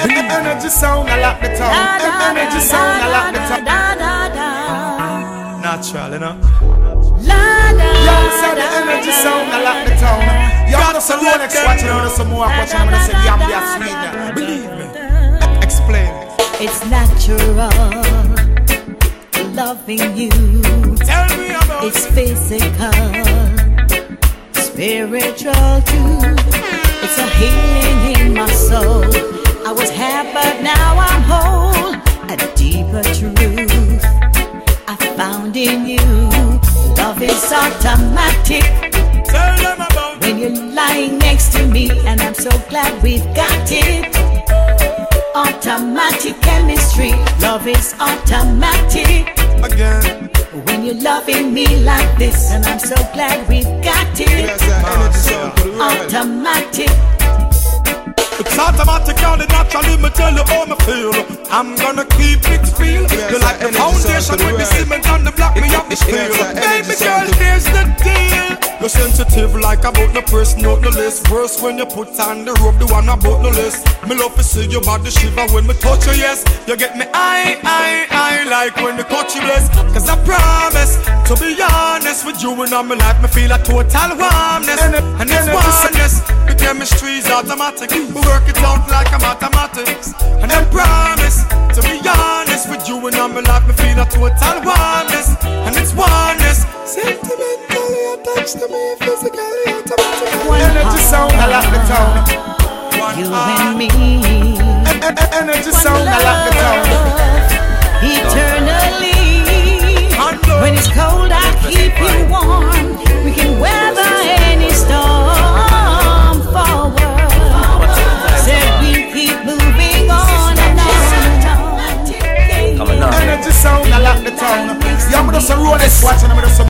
Energy sound, I lock the town. Da, da, Energy sound, I lock the da, town. Natural, you know. La, da, Young say the energy sound, I da, lock the da, town. da. Young know some Rolex watching, you know some more watching, I'm gonna say Gambia, Sweden. Believe me. Explain. It's natural loving you. Tell me about It's physical, spiritual too. It's a healing found you. Love is automatic Tell them about when you're lying next to me, and I'm so glad we've got it. Automatic chemistry, love is automatic. again. When you're loving me like this, and I'm so glad we've got it. Yes, sir. Energy sound to the world. Automatic, It's automatic, all it naturally, me tell you how me feel. I'm gonna keep it real. Yes, you like the foundation with the cement and the block, me It- have the it- steel. yes, sir. Energy Baby girl, sound to the- here's the deal. You're sensitive like about the person out the list. Worse when you put on the rope, the one about the list. Me love to see your body shiver when me touch you, yes. You get me eye, eye, eye, like when the touch you bless. Cause I promise, to be honest with you and all my life, me feel a total warmness. And it's oneness. The chemistry's automatic. We work it out like i'm a mathematics. My life, me feel a total warmness. And it's oneness. Sentimentally attached to me, physically automatic. One Energy sound, I like the town. One you heart. and me. Energy One sound, I like the town. love, on. Coming on. Energy sound, I like the town. Yeah, I'm gonna say